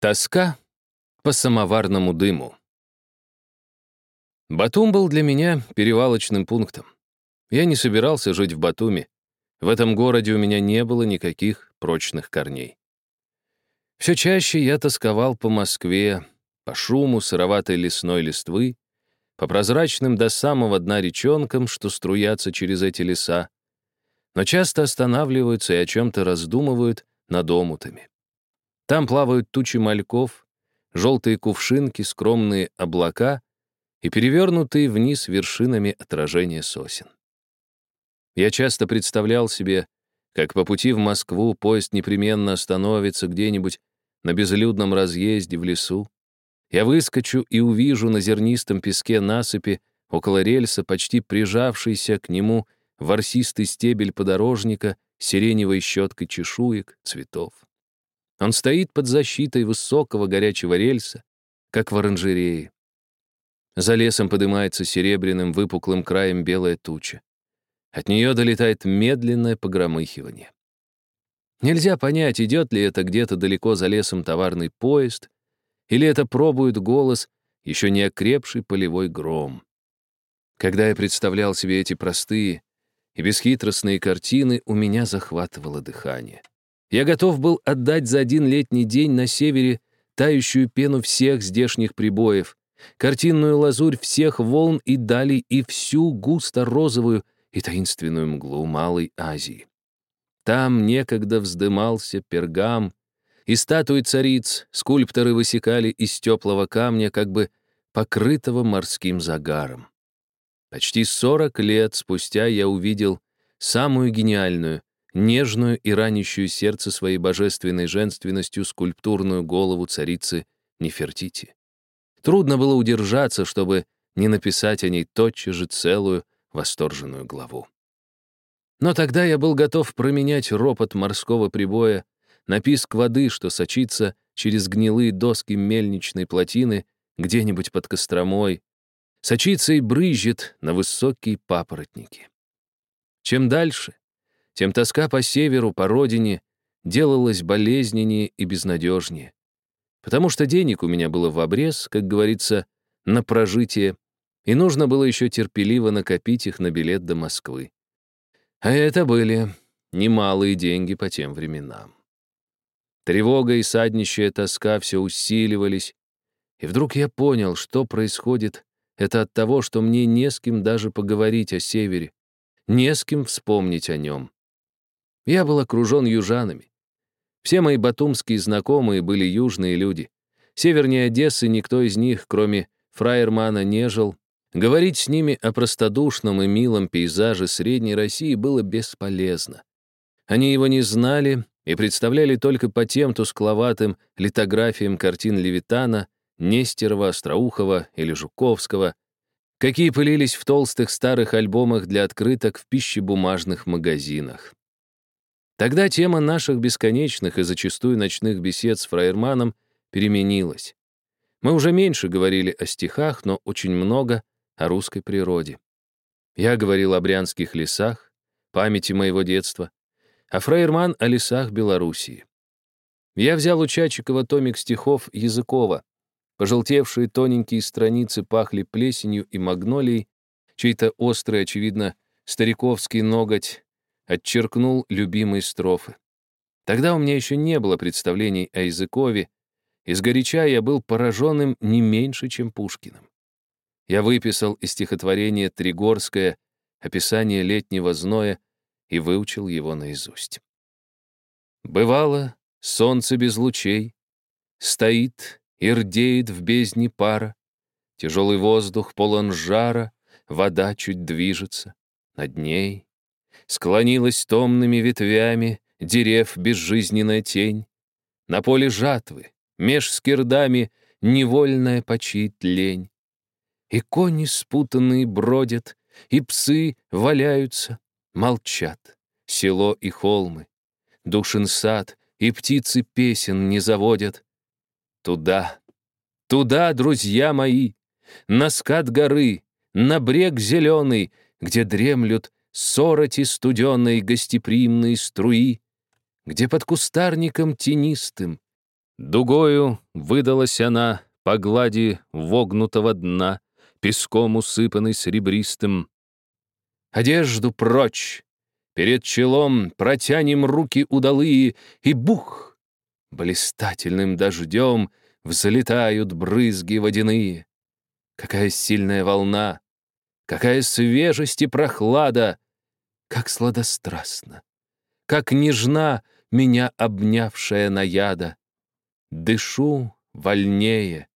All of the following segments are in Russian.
Тоска по самоварному дыму. Батум был для меня перевалочным пунктом. Я не собирался жить в Батуми. В этом городе у меня не было никаких прочных корней. Все чаще я тосковал по Москве, по шуму сыроватой лесной листвы, по прозрачным до самого дна речонкам, что струятся через эти леса, но часто останавливаются и о чем-то раздумывают над омутами. Там плавают тучи мальков, желтые кувшинки, скромные облака и перевернутые вниз вершинами отражения сосен. Я часто представлял себе, как по пути в Москву поезд непременно остановится где-нибудь на безлюдном разъезде в лесу. Я выскочу и увижу на зернистом песке насыпи около рельса, почти прижавшийся к нему ворсистый стебель подорожника сиреневой щеткой чешуек, цветов. Он стоит под защитой высокого горячего рельса, как в оранжерее. За лесом поднимается серебряным выпуклым краем белая туча. От нее долетает медленное погромыхивание. Нельзя понять, идет ли это где-то далеко за лесом товарный поезд, или это пробует голос, еще не окрепший полевой гром. Когда я представлял себе эти простые и бесхитростные картины, у меня захватывало дыхание. Я готов был отдать за один летний день на севере тающую пену всех здешних прибоев, картинную лазурь всех волн и далей и всю густо-розовую и таинственную мглу Малой Азии. Там некогда вздымался пергам, и статуи цариц скульпторы высекали из теплого камня, как бы покрытого морским загаром. Почти сорок лет спустя я увидел самую гениальную, нежную и ранящую сердце своей божественной женственностью скульптурную голову царицы Нефертити. Трудно было удержаться, чтобы не написать о ней тотчас же целую восторженную главу. Но тогда я был готов променять ропот морского прибоя на писк воды, что сочится через гнилые доски мельничной плотины где-нибудь под Костромой, сочится и брызжет на высокие папоротники. Чем дальше, тем тоска по северу, по родине, делалась болезненнее и безнадежнее. Потому что денег у меня было в обрез, как говорится, на прожитие, и нужно было еще терпеливо накопить их на билет до Москвы. А это были немалые деньги по тем временам. Тревога и саднищая тоска все усиливались, и вдруг я понял, что происходит. Это от того, что мне не с кем даже поговорить о севере, не с кем вспомнить о нем. Я был окружен южанами. Все мои батумские знакомые были южные люди. Севернее Одессы никто из них, кроме фраермана, не жил. Говорить с ними о простодушном и милом пейзаже Средней России было бесполезно. Они его не знали и представляли только по тем тускловатым литографиям картин Левитана, Нестерова, Остроухова или Жуковского, какие пылились в толстых старых альбомах для открыток в пищебумажных магазинах. Тогда тема наших бесконечных и зачастую ночных бесед с фраерманом переменилась. Мы уже меньше говорили о стихах, но очень много о русской природе. Я говорил о брянских лесах, памяти моего детства, а фраерман о лесах Белоруссии. Я взял у Чачикова томик стихов Языкова. Пожелтевшие тоненькие страницы пахли плесенью и магнолией, чей-то острый, очевидно, стариковский ноготь отчеркнул любимые строфы. Тогда у меня еще не было представлений о Языкове, и сгоряча я был пораженным не меньше, чем Пушкиным. Я выписал из стихотворения Тригорское описание летнего зноя и выучил его наизусть. Бывало, солнце без лучей, стоит и рдеет в бездне пара, тяжелый воздух полон жара, вода чуть движется, над ней Склонилась томными ветвями дерев безжизненная тень. На поле жатвы, меж скирдами, невольная почит лень. И кони спутанные бродят, и псы валяются, молчат. Село и холмы, душен сад, и птицы песен не заводят. Туда, туда, друзья мои, на скат горы, на брег зеленый, где дремлют сороти студеной гостеприимной струи, где под кустарником тенистым Дугою выдалась она по глади вогнутого дна, песком усыпанный серебристым. Одежду прочь! Перед челом протянем руки удалые, и бух! Блистательным дождем взлетают брызги водяные. Какая сильная волна! Какая свежесть и прохлада! Как сладострастно! Как нежна меня обнявшая наяда! Дышу вольнее,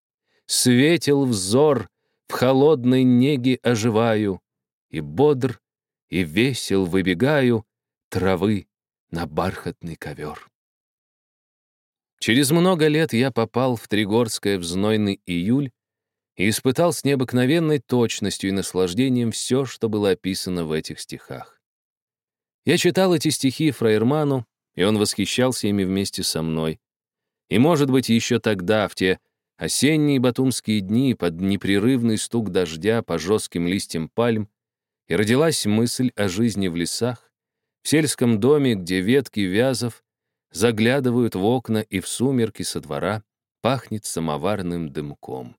светил взор, в холодной неге оживаю, и бодр, и весел выбегаю травы на бархатный ковер. Через много лет я попал в Тригорское в знойный июль и испытал с необыкновенной точностью и наслаждением все, что было описано в этих стихах. Я читал эти стихи Фраерману, и он восхищался ими вместе со мной. И, может быть, еще тогда, в те осенние батумские дни, под непрерывный стук дождя по жестким листьям пальм, и родилась мысль о жизни в лесах, в сельском доме, где ветки вязов заглядывают в окна и в сумерки со двора пахнет самоварным дымком.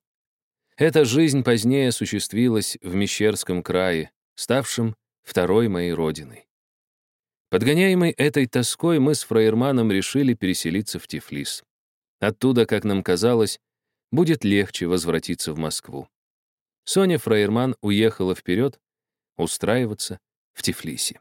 Эта жизнь позднее осуществилась в Мещерском крае, ставшем второй моей родиной. Подгоняемый этой тоской, мы с Фраерманом решили переселиться в Тифлис. Оттуда, как нам казалось, будет легче возвратиться в Москву. Соня Фраерман уехала вперед устраиваться в Тифлисе.